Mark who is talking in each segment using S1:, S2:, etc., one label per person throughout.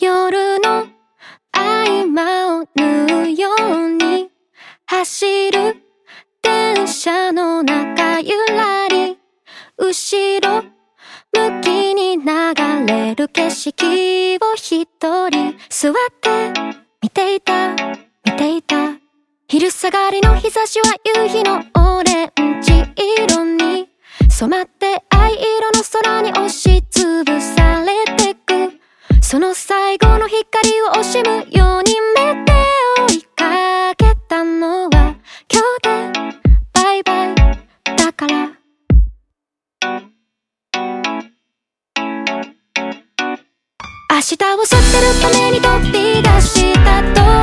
S1: 夜の合間を縫うように走る電車の中ゆらり後ろ向きに流れる景色を一人座って見ていた見ていた。昼下がりの日差しは夕日のオレンジ色に染まって藍色の空に押してその最後の光を惜しむように目で追いかけたのは今日でバイバイだから。明日を去ってるために飛び出したと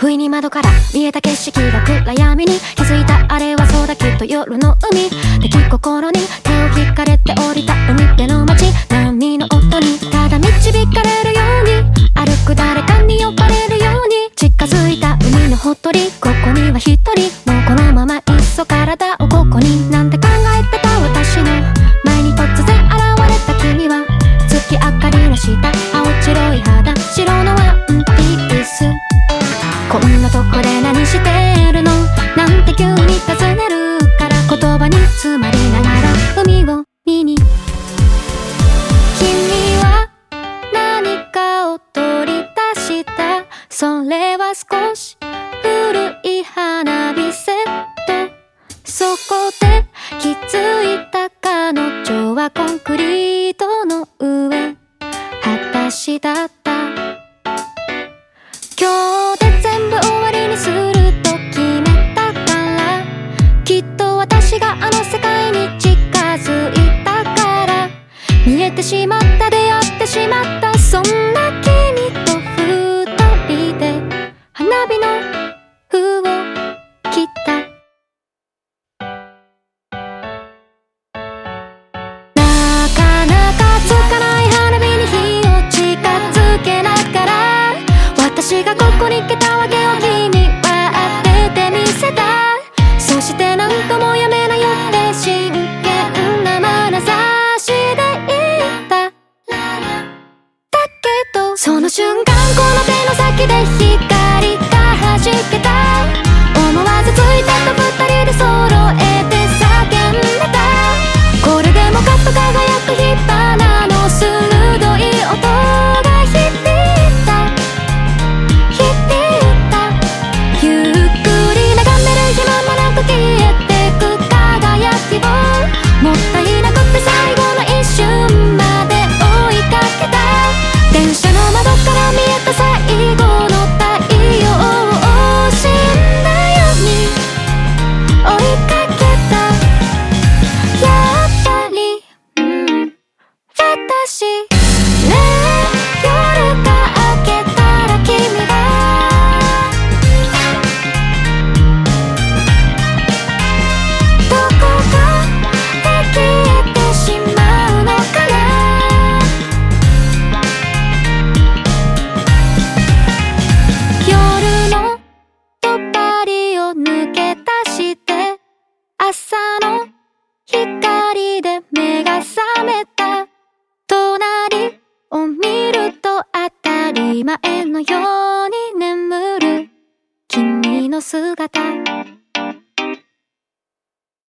S1: 不意に窓から見えた景色が暗闇に気づいたあれはそうだきっと夜の海出来心に手を引かれて降りた海辺の街波の音にただ導かれるように歩く誰かに呼ばれるように近づいた海のほとりここには一人もうこのままいっそ体をここになんて考えてた私の前に突然現れた君は月明かりの下青白い肌白のワンピースこんなとこで何して私があの世界に近づいたから。見えてしまった出会ってしまったそんな君と二人で花火の封を切った。私がここに来たわけを君のように眠る。君の姿。